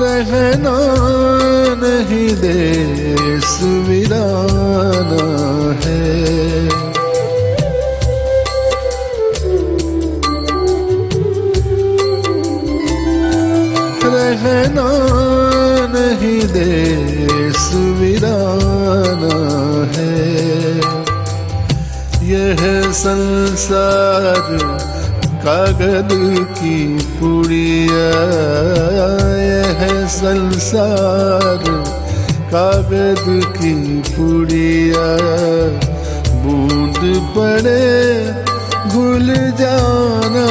रहना नहीं देश विराना है। रहना नहीं देश विराना है। यह संसार कागद की पुड़िया यह संसार। कागद की पुड़िया बूंद पड़े भूल जाना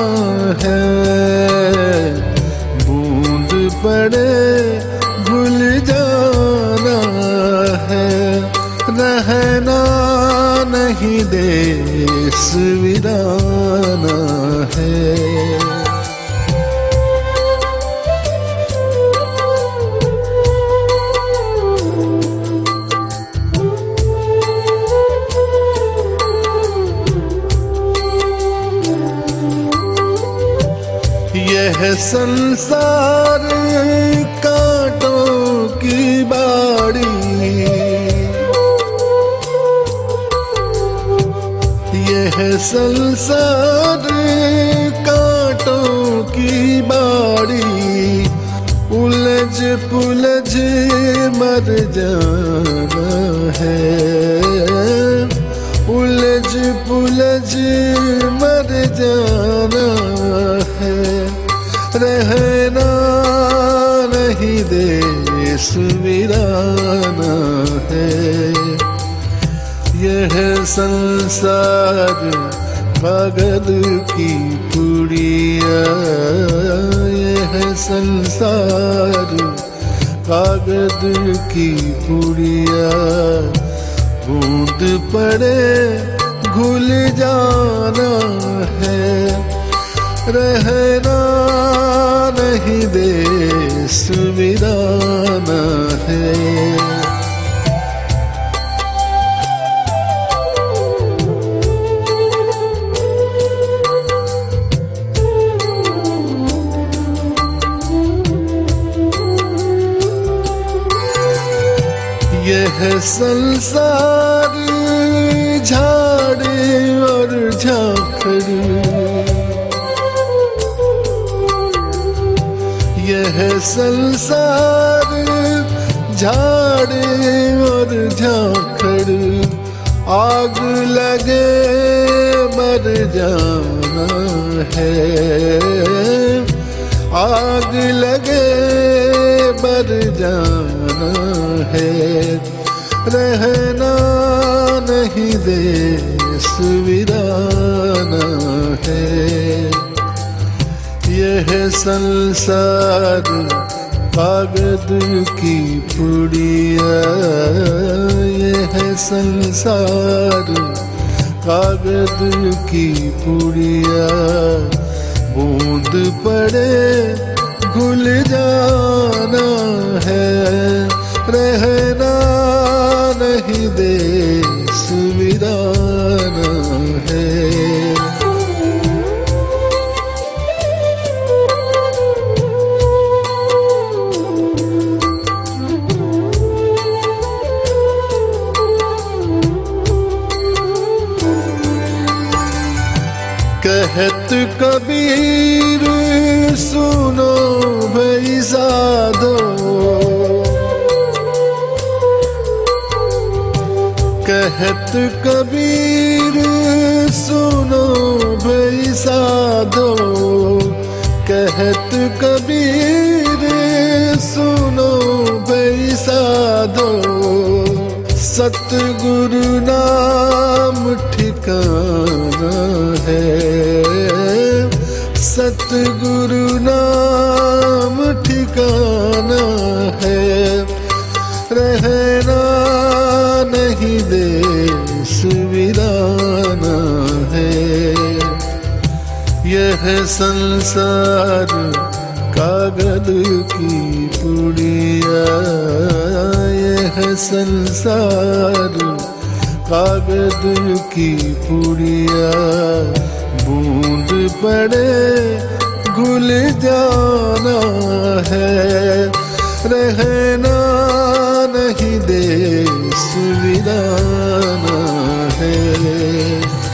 है। देश विराना है। यह संसार संसार कांटों की बाड़ी, उलझ पुलझ मर जाना है। उलझ पुलझ मर जाना है। रहना नहीं देश वीराना है। यह संसार पागल की पुड़िया। यह संसार कागज़ की पुड़िया। बूंद पड़े, घुल जाना है। रहना नहीं देश विराना यह संसार झाड़े और झाखड़। यह संसार झाड़े और झाखड़। आग लगे मर जाना है। आग लगे मर जाना है। रहना नहीं देश विराना है। यह संसार कागज़ की पुड़िया। यह संसार कागज़ की पुड़िया। बूंद पड़े घुल जाना है। रहना नहीं देश विराना है। कहत कबीर सुनो भई साधो। कहत कबीर, सुनो भई साधो। कहत कबीर, सुनो भई साधो। सतगुरु नाम ठिकाना है। नहीं देश विराना है। यह संसार कागज़ की पुड़िया। यह संसार कागज़ की पुड़िया। बूंद पड़े घुल जाना है। रहना विराना है।